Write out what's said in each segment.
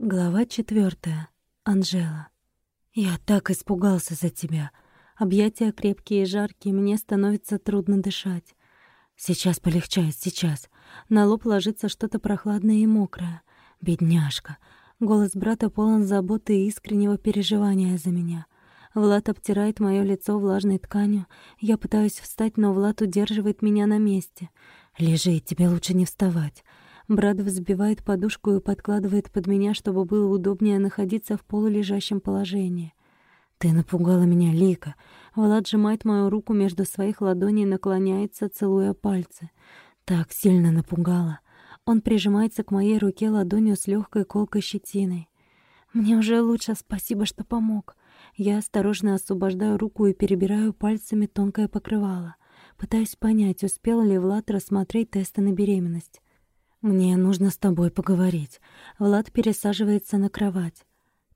Глава четвертая. Анжела. «Я так испугался за тебя. Объятия крепкие и жаркие, мне становится трудно дышать. Сейчас полегчает, сейчас. На лоб ложится что-то прохладное и мокрое. Бедняжка. Голос брата полон заботы и искреннего переживания за меня. Влад обтирает моё лицо влажной тканью. Я пытаюсь встать, но Влад удерживает меня на месте. «Лежи, тебе лучше не вставать». Брат взбивает подушку и подкладывает под меня, чтобы было удобнее находиться в полулежащем положении. «Ты напугала меня, Лика!» Влад сжимает мою руку между своих ладоней и наклоняется, целуя пальцы. Так сильно напугала. Он прижимается к моей руке ладонью с легкой колкой щетиной. «Мне уже лучше, спасибо, что помог». Я осторожно освобождаю руку и перебираю пальцами тонкое покрывало. Пытаюсь понять, успел ли Влад рассмотреть тесты на беременность. «Мне нужно с тобой поговорить». Влад пересаживается на кровать.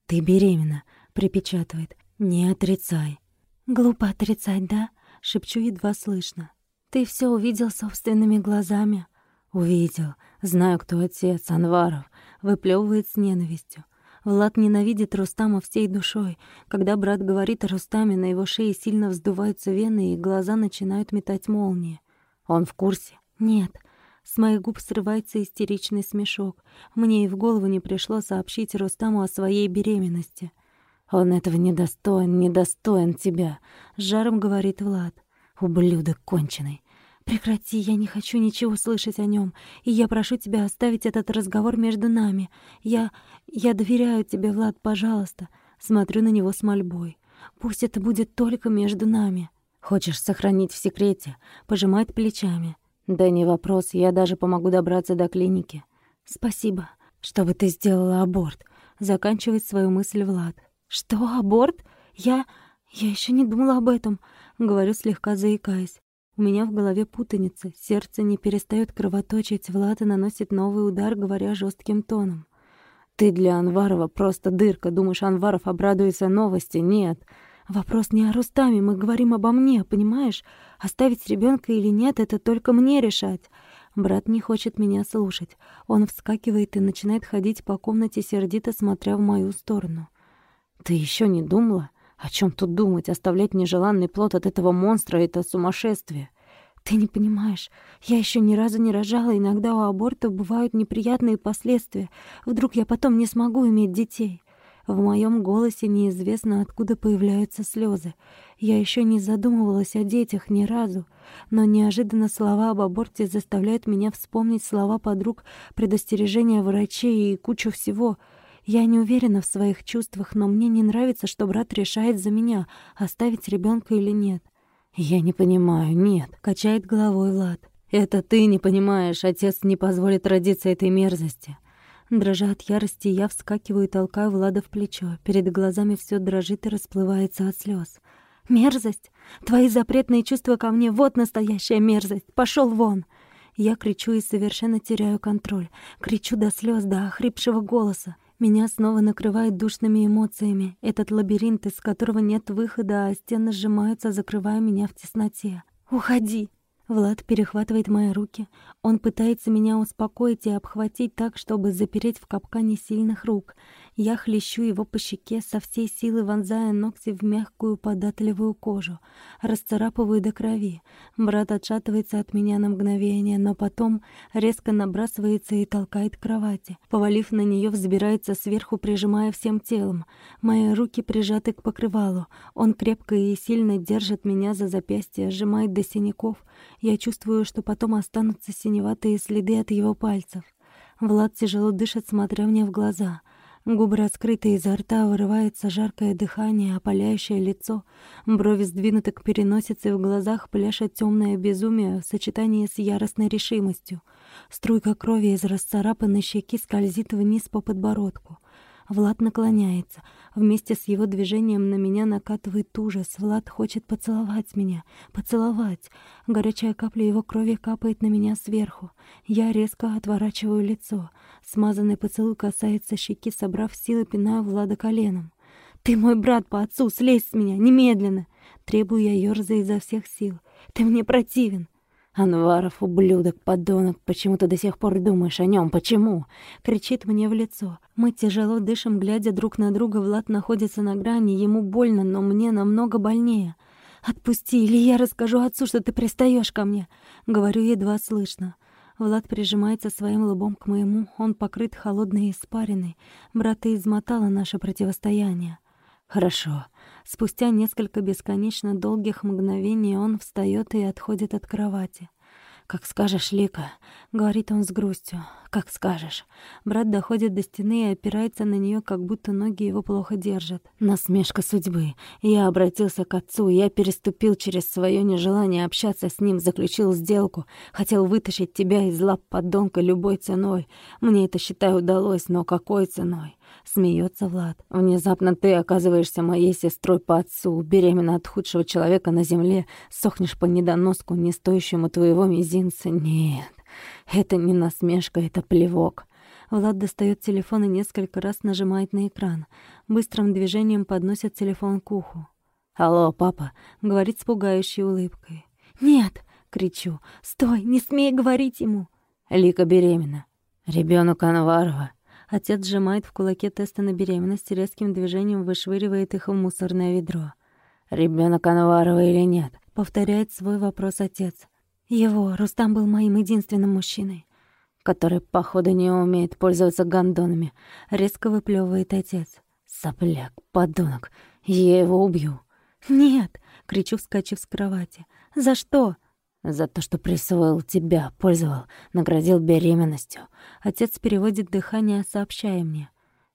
«Ты беременна», — припечатывает. «Не отрицай». «Глупо отрицать, да?» — шепчу едва слышно. «Ты все увидел собственными глазами». «Увидел. Знаю, кто отец, Анваров», — выплевывает с ненавистью. Влад ненавидит Рустама всей душой. Когда брат говорит о Рустаме, на его шее сильно вздуваются вены, и глаза начинают метать молнии. Он в курсе? Нет. С моих губ срывается истеричный смешок. Мне и в голову не пришло сообщить Рустаму о своей беременности. «Он этого недостоин, недостоин тебя», — жаром говорит Влад. «Ублюдок конченый. Прекрати, я не хочу ничего слышать о нем, и я прошу тебя оставить этот разговор между нами. Я... я доверяю тебе, Влад, пожалуйста». Смотрю на него с мольбой. «Пусть это будет только между нами». «Хочешь сохранить в секрете?» Пожимает плечами. «Да не вопрос, я даже помогу добраться до клиники». «Спасибо, чтобы ты сделала аборт», — заканчивает свою мысль Влад. «Что, аборт? Я... я еще не думала об этом», — говорю, слегка заикаясь. У меня в голове путаница, сердце не перестает кровоточить, Влад и наносит новый удар, говоря жестким тоном. «Ты для Анварова просто дырка. Думаешь, Анваров обрадуется новости? Нет. Вопрос не о Рустаме, мы говорим обо мне, понимаешь? Оставить ребенка или нет, это только мне решать. Брат не хочет меня слушать. Он вскакивает и начинает ходить по комнате, сердито смотря в мою сторону. Ты еще не думала? О чем тут думать? Оставлять нежеланный плод от этого монстра — это сумасшествие. Ты не понимаешь, я еще ни разу не рожала, иногда у аборта бывают неприятные последствия. Вдруг я потом не смогу иметь детей. В моем голосе неизвестно, откуда появляются слезы. Я еще не задумывалась о детях ни разу, но неожиданно слова об аборте заставляют меня вспомнить слова подруг, предостережения врачей и кучу всего. Я не уверена в своих чувствах, но мне не нравится, что брат решает за меня, оставить ребенка или нет. «Я не понимаю, нет», — качает головой Влад. «Это ты не понимаешь, отец не позволит родиться этой мерзости. Дрожа от ярости, я вскакиваю и толкаю Влада в плечо. Перед глазами все дрожит и расплывается от слез. «Мерзость! Твои запретные чувства ко мне — вот настоящая мерзость! Пошел вон!» Я кричу и совершенно теряю контроль. Кричу до слез, до охрипшего голоса. Меня снова накрывает душными эмоциями. Этот лабиринт, из которого нет выхода, а стены сжимаются, закрывая меня в тесноте. «Уходи!» Влад перехватывает мои руки. Он пытается меня успокоить и обхватить так, чтобы запереть в капкане сильных рук. Я хлещу его по щеке, со всей силы вонзая ногти в мягкую податливую кожу. Расцарапываю до крови. Брат отшатывается от меня на мгновение, но потом резко набрасывается и толкает к кровати. Повалив на нее, взбирается сверху, прижимая всем телом. Мои руки прижаты к покрывалу. Он крепко и сильно держит меня за запястье, сжимает до синяков. Я чувствую, что потом останутся синеватые следы от его пальцев. Влад тяжело дышит, смотря мне в глаза — Губы раскрыты, изо рта вырывается жаркое дыхание, опаляющее лицо. Брови сдвинуты к переносице, в глазах пляшет темное безумие в сочетании с яростной решимостью. Струйка крови из расцарапанной щеки скользит вниз по подбородку. Влад наклоняется. Вместе с его движением на меня накатывает ужас. Влад хочет поцеловать меня. Поцеловать. Горячая капля его крови капает на меня сверху. Я резко отворачиваю лицо. Смазанный поцелуй касается щеки, собрав силы, пинаю Влада коленом. «Ты мой брат по отцу, слезь с меня, немедленно!» Требую я, ёрзая изо всех сил. «Ты мне противен!» «Анваров, ублюдок, подонок, почему ты до сих пор думаешь о нем? Почему?» Кричит мне в лицо. Мы тяжело дышим, глядя друг на друга. Влад находится на грани, ему больно, но мне намного больнее. «Отпусти, или я расскажу отцу, что ты пристаешь ко мне!» Говорю едва слышно. Влад прижимается своим лбом к моему, он покрыт холодной испариной. Брата измотало наше противостояние. «Хорошо». Спустя несколько бесконечно долгих мгновений он встает и отходит от кровати. «Как скажешь, Лика», — говорит он с грустью. «Как скажешь». Брат доходит до стены и опирается на нее, как будто ноги его плохо держат. Насмешка судьбы. Я обратился к отцу, я переступил через свое нежелание общаться с ним, заключил сделку, хотел вытащить тебя из лап подонка любой ценой. Мне это, считай, удалось, но какой ценой? Смеется Влад. Внезапно ты оказываешься моей сестрой по отцу, беременна от худшего человека на земле, сохнешь по недоноску, не стоящему твоего мизинца. Нет, это не насмешка, это плевок. Влад достает телефон и несколько раз нажимает на экран. Быстрым движением подносит телефон к уху. «Алло, папа», — говорит с пугающей улыбкой. «Нет!» — кричу. «Стой! Не смей говорить ему!» Лика беременна. Ребенок Анварова. Отец сжимает в кулаке тесты на беременность и резким движением вышвыривает их в мусорное ведро. «Ребёнок Анварова или нет?» — повторяет свой вопрос отец. «Его, Рустам был моим единственным мужчиной» который, походу, не умеет пользоваться гондонами, резко выплевывает отец. «Сопляк, подонок, я его убью». «Нет!» — кричу, вскочив с кровати. «За что?» За то, что присвоил тебя, пользовал, наградил беременностью. Отец переводит дыхание, сообщая мне.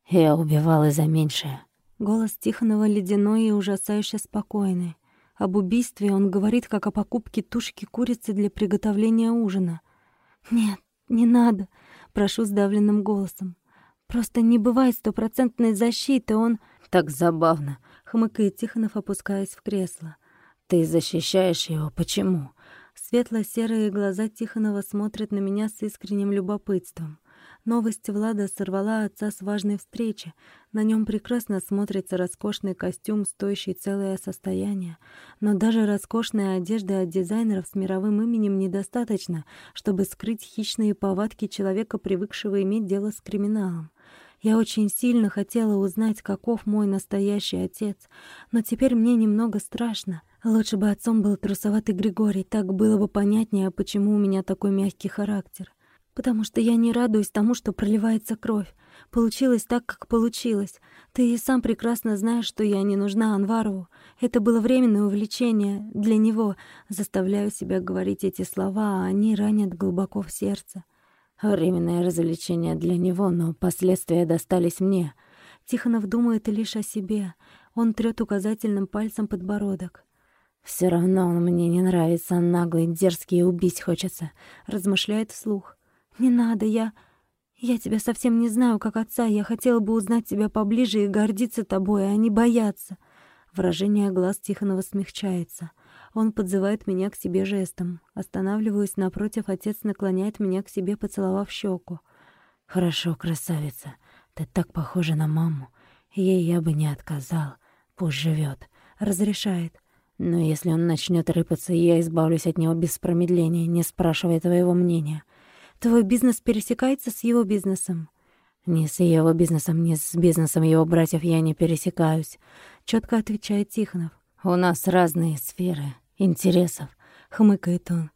Я убивал из-за меньшее. Голос Тихонова ледяной и ужасающе спокойный. Об убийстве он говорит, как о покупке тушки курицы для приготовления ужина. «Нет, не надо», — прошу сдавленным голосом. «Просто не бывает стопроцентной защиты, он...» «Так забавно», — хмыкает Тихонов, опускаясь в кресло. «Ты защищаешь его. Почему? Светло-серые глаза Тихонова смотрят на меня с искренним любопытством. Новость Влада сорвала отца с важной встречи. На нем прекрасно смотрится роскошный костюм, стоящий целое состояние. Но даже роскошная одежда от дизайнеров с мировым именем недостаточно, чтобы скрыть хищные повадки человека, привыкшего иметь дело с криминалом. Я очень сильно хотела узнать, каков мой настоящий отец, но теперь мне немного страшно. Лучше бы отцом был трусоватый Григорий, так было бы понятнее, почему у меня такой мягкий характер. Потому что я не радуюсь тому, что проливается кровь. Получилось так, как получилось. Ты и сам прекрасно знаешь, что я не нужна Анварову. Это было временное увлечение для него. Заставляю себя говорить эти слова, а они ранят глубоко в сердце. Временное развлечение для него, но последствия достались мне. Тихонов думает лишь о себе. Он трёт указательным пальцем подбородок. Все равно он мне не нравится, наглый, дерзкий, убить хочется», — размышляет вслух. «Не надо, я... Я тебя совсем не знаю, как отца. Я хотела бы узнать тебя поближе и гордиться тобой, а не бояться». Выражение глаз Тихонова смягчается. Он подзывает меня к себе жестом. Останавливаюсь напротив, отец наклоняет меня к себе, поцеловав щеку. «Хорошо, красавица. Ты так похожа на маму. Ей я бы не отказал. Пусть живет. Разрешает. Но если он начнет рыпаться, я избавлюсь от него без промедления, не спрашивая твоего мнения. Твой бизнес пересекается с его бизнесом? Ни с его бизнесом, ни с бизнесом его братьев я не пересекаюсь, четко отвечает Тихонов. У нас разные сферы интересов, хмыкает он.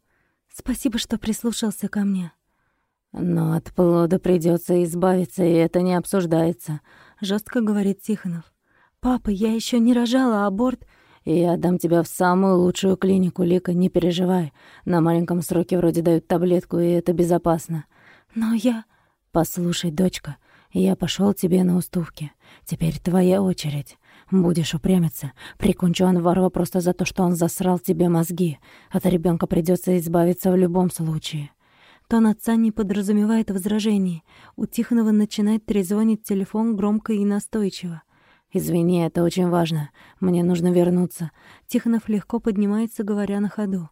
Спасибо, что прислушался ко мне. Но от плода придется избавиться, и это не обсуждается, жестко говорит Тихонов. Папа, я еще не рожала, аборт я отдам тебя в самую лучшую клинику, Лика, не переживай. На маленьком сроке вроде дают таблетку, и это безопасно. Но я... Послушай, дочка, я пошел тебе на уступки. Теперь твоя очередь. Будешь упрямиться. Прикончу Анварова просто за то, что он засрал тебе мозги. От ребенка придется избавиться в любом случае. Тон отца не подразумевает возражений. У Тихонова начинает трезвонить телефон громко и настойчиво. «Извини, это очень важно. Мне нужно вернуться». Тихонов легко поднимается, говоря на ходу.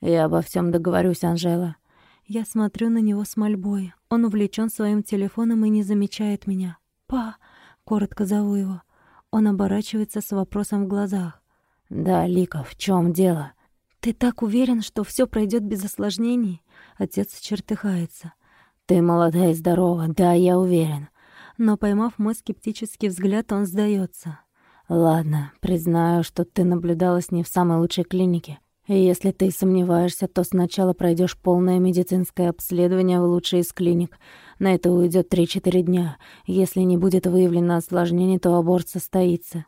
«Я обо всем договорюсь, Анжела». Я смотрю на него с мольбой. Он увлечен своим телефоном и не замечает меня. «Па!» — коротко зову его. Он оборачивается с вопросом в глазах. «Да, Лика, в чем дело?» «Ты так уверен, что все пройдет без осложнений?» Отец чертыхается. «Ты молодая и здорова, да, я уверен». Но, поймав мой скептический взгляд, он сдается. «Ладно, признаю, что ты наблюдалась не в самой лучшей клинике. И если ты сомневаешься, то сначала пройдешь полное медицинское обследование в лучшей из клиник. На это уйдет 3-4 дня. Если не будет выявлено осложнений, то аборт состоится.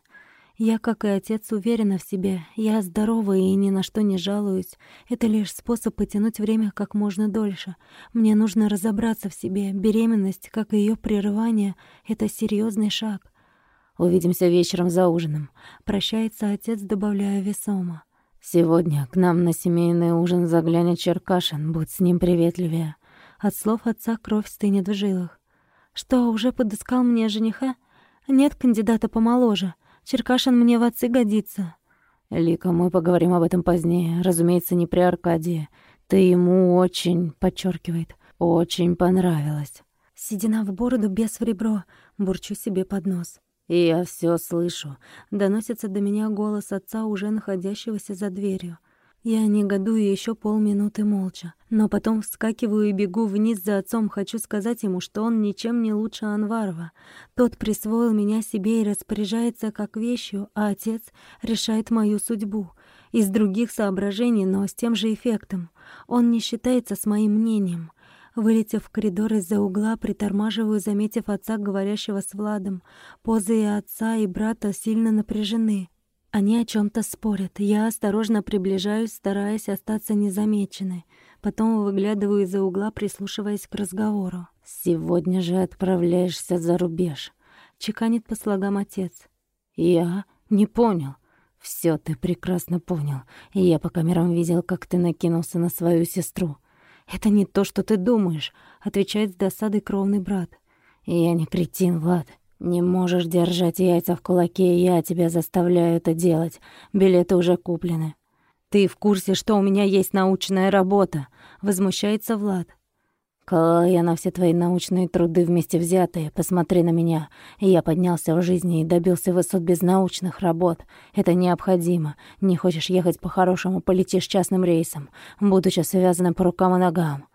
Я, как и отец, уверена в себе. Я здорова и ни на что не жалуюсь. Это лишь способ потянуть время как можно дольше. Мне нужно разобраться в себе. Беременность, как и ее прерывание, — это серьезный шаг. Увидимся вечером за ужином. Прощается отец, добавляя весомо. Сегодня к нам на семейный ужин заглянет Черкашин. Будь с ним приветливее. От слов отца кровь стынет в жилах. Что, уже подыскал мне жениха? Нет кандидата помоложе. Черкашин мне в отцы годится». «Лика, мы поговорим об этом позднее. Разумеется, не при Аркадии. Ты ему очень, подчеркивает, очень понравилась». «Седина в бороду, без в ребро», — бурчу себе под нос. «И я все слышу», — доносится до меня голос отца, уже находящегося за дверью. Я негодую еще полминуты молча, но потом вскакиваю и бегу вниз за отцом, хочу сказать ему, что он ничем не лучше Анварова. Тот присвоил меня себе и распоряжается как вещью, а отец решает мою судьбу. Из других соображений, но с тем же эффектом. Он не считается с моим мнением. Вылетев в коридор из-за угла, притормаживаю, заметив отца, говорящего с Владом. Позы и отца, и брата сильно напряжены. Они о чем то спорят. Я осторожно приближаюсь, стараясь остаться незамеченной. Потом выглядываю из-за угла, прислушиваясь к разговору. «Сегодня же отправляешься за рубеж», — чеканит по слогам отец. «Я не понял». Все ты прекрасно понял. Я по камерам видел, как ты накинулся на свою сестру. «Это не то, что ты думаешь», — отвечает с досадой кровный брат. «Я не кретин, Влад. «Не можешь держать яйца в кулаке, я тебя заставляю это делать. Билеты уже куплены». «Ты в курсе, что у меня есть научная работа?» — возмущается Влад. «Клала я на все твои научные труды вместе взятые. Посмотри на меня. Я поднялся в жизни и добился высот без научных работ. Это необходимо. Не хочешь ехать по-хорошему, полетишь частным рейсом, будучи связанным по рукам и ногам.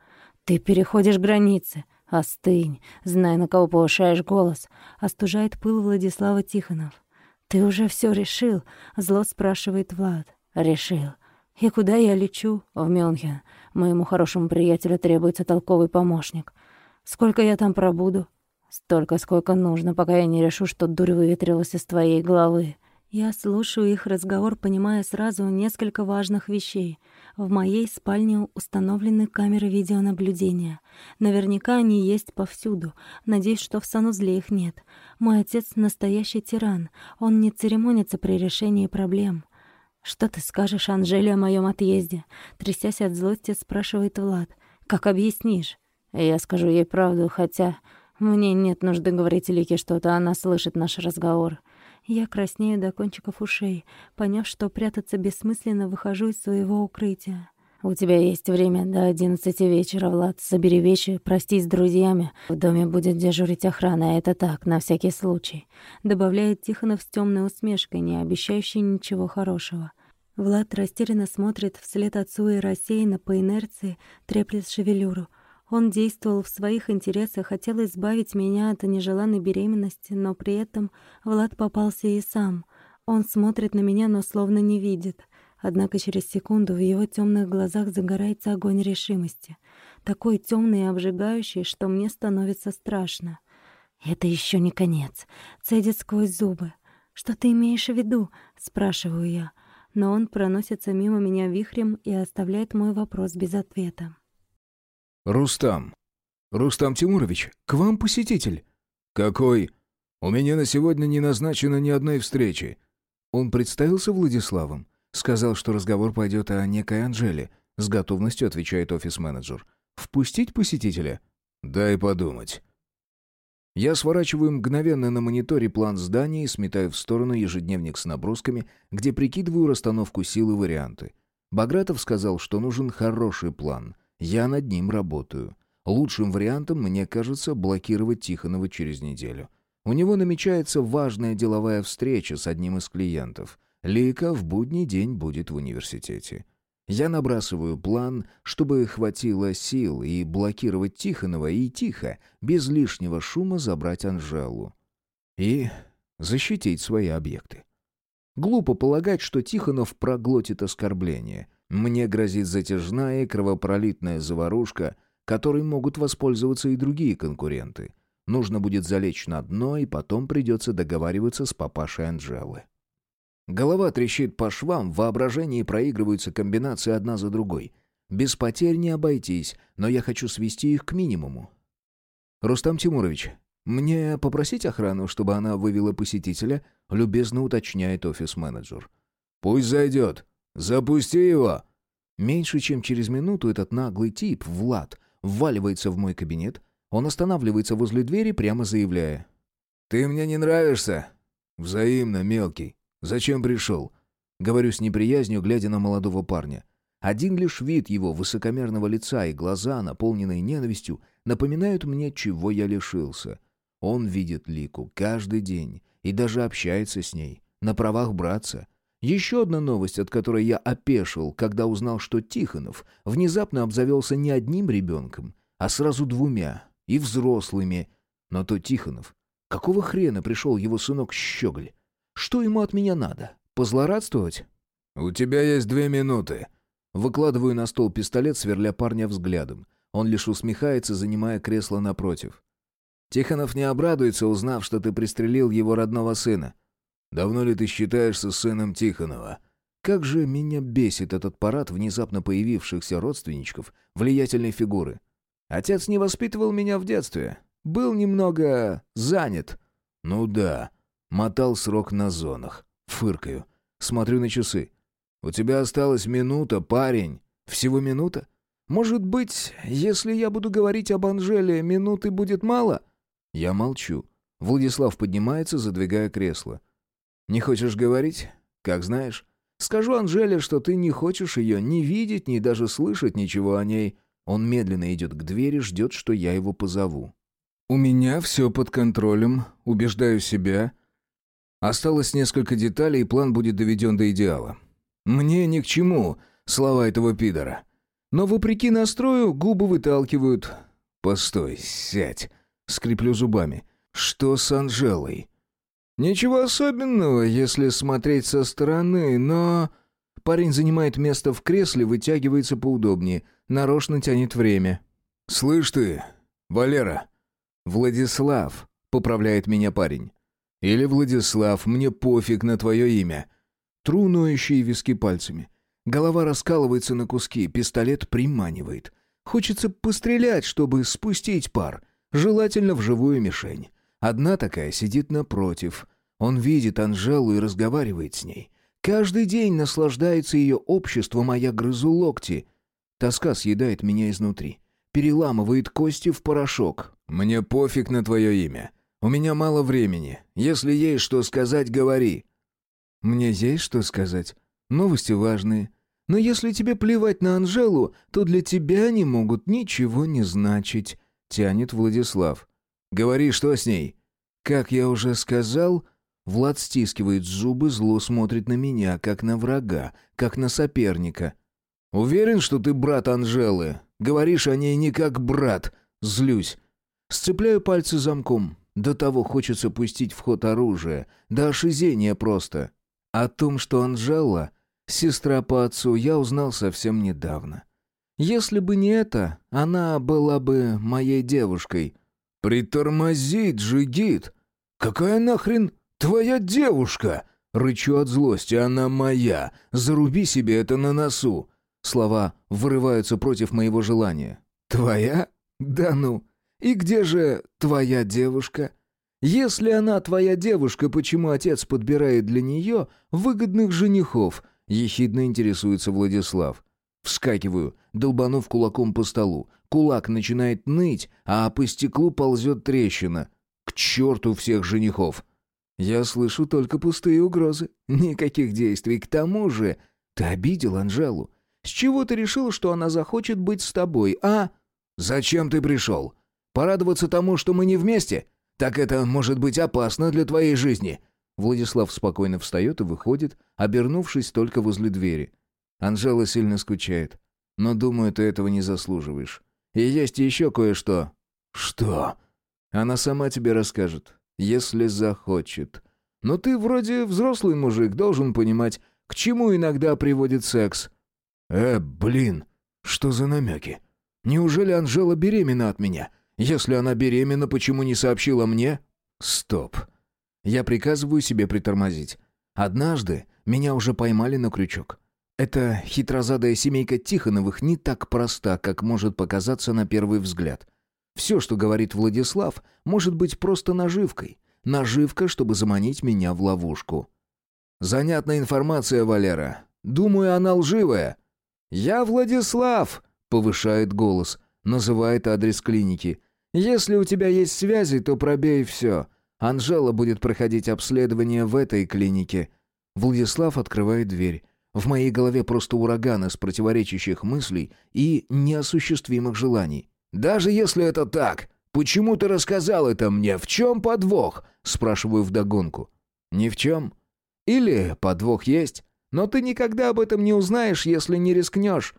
Ты переходишь границы. «Остынь, знай, на кого повышаешь голос», — остужает пыл Владислава Тихонов. «Ты уже все решил?» — зло спрашивает Влад. «Решил. И куда я лечу?» «В Мюнхен. Моему хорошему приятелю требуется толковый помощник. Сколько я там пробуду?» «Столько, сколько нужно, пока я не решу, что дурь выветрилась из твоей головы». Я слушаю их разговор, понимая сразу несколько важных вещей. В моей спальне установлены камеры видеонаблюдения. Наверняка они есть повсюду. Надеюсь, что в санузле их нет. Мой отец — настоящий тиран. Он не церемонится при решении проблем. «Что ты скажешь Анжеле о моем отъезде?» Трясясь от злости, спрашивает Влад. «Как объяснишь?» «Я скажу ей правду, хотя мне нет нужды говорить Лике что-то, она слышит наш разговор». Я краснею до кончиков ушей. Поняв, что прятаться бессмысленно, выхожу из своего укрытия. «У тебя есть время до одиннадцати вечера, Влад. Собери вещи, простись с друзьями. В доме будет дежурить охрана, это так, на всякий случай», — добавляет Тихонов с темной усмешкой, не обещающей ничего хорошего. Влад растерянно смотрит вслед отцу и рассеянно по инерции треплет шевелюру — он действовал в своих интересах, хотел избавить меня от нежеланной беременности, но при этом Влад попался и сам. Он смотрит на меня, но словно не видит. Однако через секунду в его темных глазах загорается огонь решимости. Такой темный и обжигающий, что мне становится страшно. «Это еще не конец», — цедит сквозь зубы. «Что ты имеешь в виду?» — спрашиваю я. Но он проносится мимо меня вихрем и оставляет мой вопрос без ответа. «Рустам. Рустам Тимурович, к вам посетитель». «Какой? У меня на сегодня не назначено ни одной встречи». Он представился Владиславом. Сказал, что разговор пойдет о некой Анжеле. С готовностью отвечает офис-менеджер. «Впустить посетителя?» «Дай подумать». Я сворачиваю мгновенно на мониторе план здания и сметаю в сторону ежедневник с набросками, где прикидываю расстановку сил и варианты. Багратов сказал, что нужен хороший план — я над ним работаю. Лучшим вариантом, мне кажется, блокировать Тихонова через неделю. У него намечается важная деловая встреча с одним из клиентов. Лейка в будний день будет в университете. Я набрасываю план, чтобы хватило сил и блокировать Тихонова, и тихо, без лишнего шума забрать Анжелу. И защитить свои объекты. Глупо полагать, что Тихонов проглотит оскорбление. Мне грозит затяжная кровопролитная заварушка, которой могут воспользоваться и другие конкуренты. Нужно будет залечь на дно, и потом придется договариваться с папашей Анжелы. Голова трещит по швам, в воображении проигрываются комбинации одна за другой. Без потерь не обойтись, но я хочу свести их к минимуму. «Рустам Тимурович, мне попросить охрану, чтобы она вывела посетителя?» — любезно уточняет офис-менеджер. «Пусть зайдет. Запусти его!» Меньше чем через минуту этот наглый тип, Влад, вваливается в мой кабинет. Он останавливается возле двери, прямо заявляя. «Ты мне не нравишься?» «Взаимно, мелкий. «Зачем пришел?» Говорю с неприязнью, глядя на молодого парня. Один лишь вид его высокомерного лица и глаза, наполненные ненавистью, напоминают мне, чего я лишился. Он видит Лику каждый день и даже общается с ней, на правах братца. Еще одна новость, от которой я опешил, когда узнал, что Тихонов внезапно обзавелся не одним ребенком, а сразу двумя, и взрослыми. Но то Тихонов. Какого хрена пришел его сынок Щеголь? Что ему от меня надо? Позлорадствовать? «У тебя есть две минуты». Выкладываю на стол пистолет, сверля парня взглядом. Он лишь усмехается, занимая кресло напротив. «Тихонов не обрадуется, узнав, что ты пристрелил его родного сына». «Давно ли ты считаешься сыном Тихонова?» Как же меня бесит этот парад внезапно появившихся родственничков, влиятельной фигуры. Отец не воспитывал меня в детстве. Был немного занят. Ну да, Мотал срок на зонах. Фыркаю. Смотрю на часы. «У тебя осталась минута, парень». «Всего минута? Может быть, если я буду говорить об Анжеле, минуты будет мало?» Я молчу. Владислав поднимается, задвигая кресло. «Не хочешь говорить? Как знаешь. Скажу Анжеле, что ты не хочешь ее ни видеть, ни даже слышать ничего о ней». Он медленно идет к двери, ждет, что я его позову. «У меня все под контролем, убеждаю себя, Осталось несколько деталей, и план будет доведен до идеала. Мне ни к чему слова этого пидора. Но вопреки настрою губы выталкивают. «Постой, сядь!» — скреплю зубами. «Что с Анжелой?» «Ничего особенного, если смотреть со стороны, но...» Парень занимает место в кресле, вытягивается поудобнее, нарочно тянет время. «Слышь ты, Валера!» «Владислав», — поправляет меня парень. Или Владислав, мне пофиг на твое имя. Тру ноющие виски пальцами. Голова раскалывается на куски, пистолет приманивает. Хочется пострелять, чтобы спустить пар. Желательно в живую мишень. Одна такая сидит напротив. Он видит Анжелу и разговаривает с ней. Каждый день наслаждается ее обществом, а я грызу локти. Тоска съедает меня изнутри. Переламывает кости в порошок. «Мне пофиг на твое имя. У меня мало времени. Если есть что сказать, говори». «Мне есть что сказать. Новости важные. Но если тебе плевать на Анжелу, то для тебя они могут ничего не значить», — тянет Владислав. «Говори, что с ней?» «Как я уже сказал...» Влад стискивает зубы, зло смотрит на меня, как на врага, как на соперника. «Уверен, что ты брат Анжелы? Говоришь о ней не как брат. Злюсь. Сцепляю пальцы замком. До того хочется пустить в ход оружие, до ошизения просто. О том, что Анжела — сестра по отцу, я узнал совсем недавно. Если бы не это, она была бы моей девушкой. «Притормози, Джигит! Какая нахрен твоя девушка?» Рычу от злости, она моя. Заруби себе это на носу. Слова вырываются против моего желания. «Твоя? Да ну! И где же твоя девушка? Если она твоя девушка, почему отец подбирает для нее выгодных женихов? Ехидно интересуется Владислав. Вскакиваю, долбанув кулаком по столу. Кулак начинает ныть, а по стеклу ползет трещина. К черту всех женихов! Я слышу только пустые угрозы. Никаких действий. К тому же... Ты обидел Анжелу. С чего ты решил, что она захочет быть с тобой, а? Зачем ты пришел? Порадоваться тому, что мы не вместе? Так это может быть опасно для твоей жизни». Владислав спокойно встает и выходит, обернувшись только возле двери. Анжела сильно скучает. Но, думаю, ты этого не заслуживаешь. И есть еще кое-что». «Что?» «Она сама тебе расскажет, если захочет. Но ты вроде взрослый мужик, должен понимать, к чему иногда приводит секс». «Э, блин, что за намеки? Неужели Анжела беременна от меня? Если она беременна, почему не сообщила мне?» «Стоп. Я приказываю себе притормозить. Однажды меня уже поймали на крючок. Эта хитрозадая семейка Тихоновых не так проста, как может показаться на первый взгляд. Все, что говорит Владислав, может быть просто наживкой. Наживка, чтобы заманить меня в ловушку. «Занятная информация, Валера. Думаю, она лживая». «Я Владислав!» — повышает голос. Называет адрес клиники. «Если у тебя есть связи, то пробей все. Анжела будет проходить обследование в этой клинике». Владислав открывает дверь. В моей голове просто ураган из противоречащих мыслей и неосуществимых желаний. «Даже если это так, почему ты рассказал это мне? В чем подвох?» Спрашиваю вдогонку. «Ни в чем. Или подвох есть, но ты никогда об этом не узнаешь, если не рискнешь».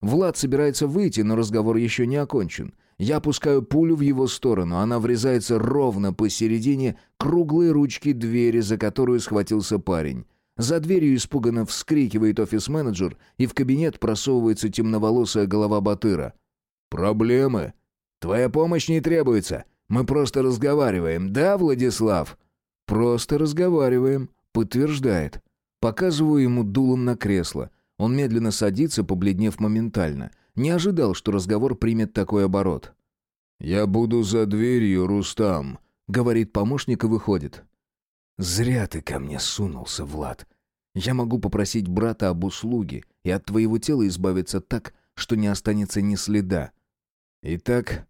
Влад собирается выйти, но разговор еще не окончен. Я пускаю пулю в его сторону, она врезается ровно посередине круглой ручки двери, за которую схватился парень. За дверью испуганно вскрикивает офис-менеджер, и в кабинет просовывается темноволосая голова Батыра. «Проблемы? Твоя помощь не требуется. Мы просто разговариваем, да, Владислав?» «Просто разговариваем», — подтверждает. Показываю ему дулом на кресло. Он медленно садится, побледнев моментально. Не ожидал, что разговор примет такой оборот. «Я буду за дверью, Рустам», — говорит помощник и выходит. «Зря ты ко мне сунулся, Влад. Я могу попросить брата об услуге и от твоего тела избавиться так, что не останется ни следа. Итак,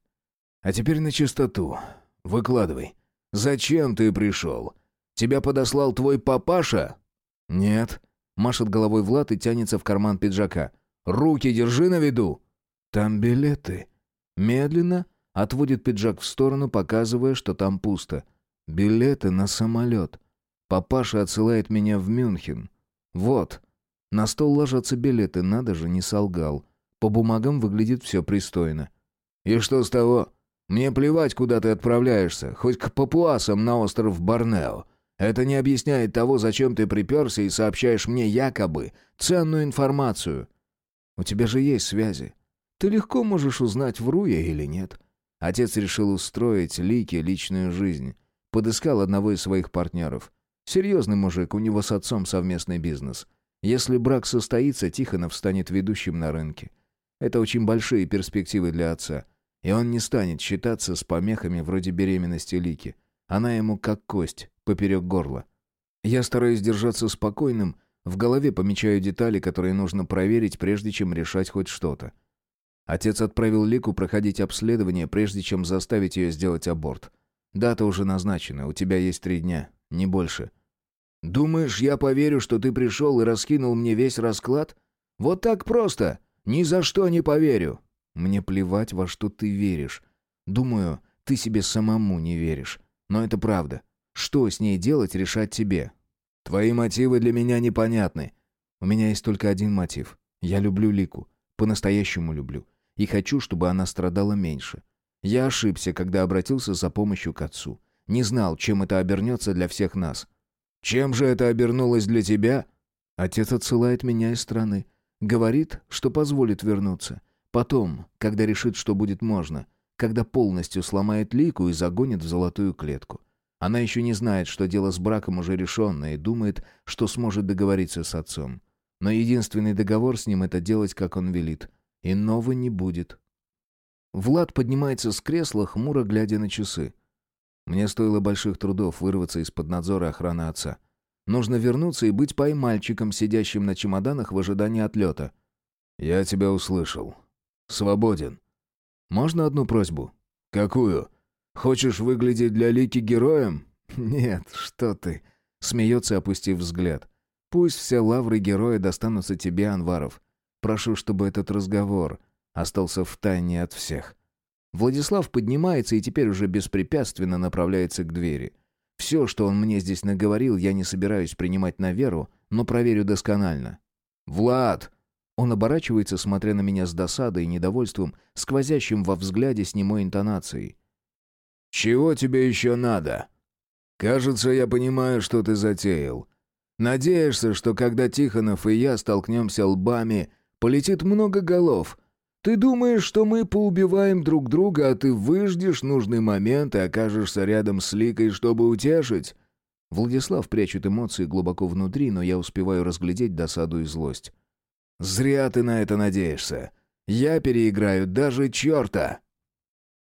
а теперь на чистоту. Выкладывай. Зачем ты пришел? Тебя подослал твой папаша?» «Нет», — машет головой Влад и тянется в карман пиджака. «Руки держи на виду!» «Там билеты». Медленно отводит пиджак в сторону, показывая, что там пусто. Билеты на самолет. Папаша отсылает меня в Мюнхен. Вот. На стол ложатся билеты, надо же, не солгал. По бумагам выглядит все пристойно. И что с того? Мне плевать, куда ты отправляешься, хоть к папуасам на остров Борнео. Это не объясняет того, зачем ты приперся и сообщаешь мне якобы ценную информацию. У тебя же есть связи. Ты легко можешь узнать, вру я или нет. Отец решил устроить Лике личную жизнь. Подыскал одного из своих партнеров. Серьезный мужик, у него с отцом совместный бизнес. Если брак состоится, Тихонов станет ведущим на рынке. Это очень большие перспективы для отца. И он не станет считаться с помехами вроде беременности Лики. Она ему как кость, поперек горла. Я стараюсь держаться спокойным, в голове помечаю детали, которые нужно проверить, прежде чем решать хоть что-то. Отец отправил Лику проходить обследование, прежде чем заставить ее сделать аборт. Дата уже назначена, у тебя есть три дня, не больше. Думаешь, я поверю, что ты пришел и раскинул мне весь расклад? Вот так просто. Ни за что не поверю. Мне плевать, во что ты веришь. Думаю, ты себе самому не веришь. Но это правда. Что с ней делать, решать тебе. Твои мотивы для меня непонятны. У меня есть только один мотив. Я люблю Лику. По-настоящему люблю. И хочу, чтобы она страдала меньше. Я ошибся, когда обратился за помощью к отцу. Не знал, чем это обернется для всех нас. Чем же это обернулось для тебя? Отец отсылает меня из страны. Говорит, что позволит вернуться. Потом, когда решит, что будет можно. Когда полностью сломает лику и загонит в золотую клетку. Она еще не знает, что дело с браком уже решенное, и думает, что сможет договориться с отцом. Но единственный договор с ним — это делать, как он велит. Иного не будет. Влад поднимается с кресла, хмуро глядя на часы. Мне стоило больших трудов вырваться из-под надзора охраны отца. Нужно вернуться и быть поймальчиком, сидящим на чемоданах в ожидании отлета. «Я тебя услышал. Свободен. Можно одну просьбу?» «Какую? Хочешь выглядеть для Лики героем?» «Нет, что ты!» — смеется, опустив взгляд. «Пусть все лавры героя достанутся тебе, Анваров. Прошу, чтобы этот разговор остался в тайне от всех. Владислав поднимается и теперь уже беспрепятственно направляется к двери. Все, что он мне здесь наговорил, я не собираюсь принимать на веру, но проверю досконально. «Влад, Он оборачивается, смотря на меня с досадой и недовольством, сквозящим во взгляде с немой интонацией. «Чего тебе еще надо?» «Кажется, я понимаю, что ты затеял. Надеешься, что когда Тихонов и я столкнемся лбами, полетит много голов. Ты думаешь, что мы поубиваем друг друга, а ты выждешь нужный момент и окажешься рядом с Ликой, чтобы утешить?» Владислав прячет эмоции глубоко внутри, но я успеваю разглядеть досаду и злость. «Зря ты на это надеешься. Я переиграю даже черта!»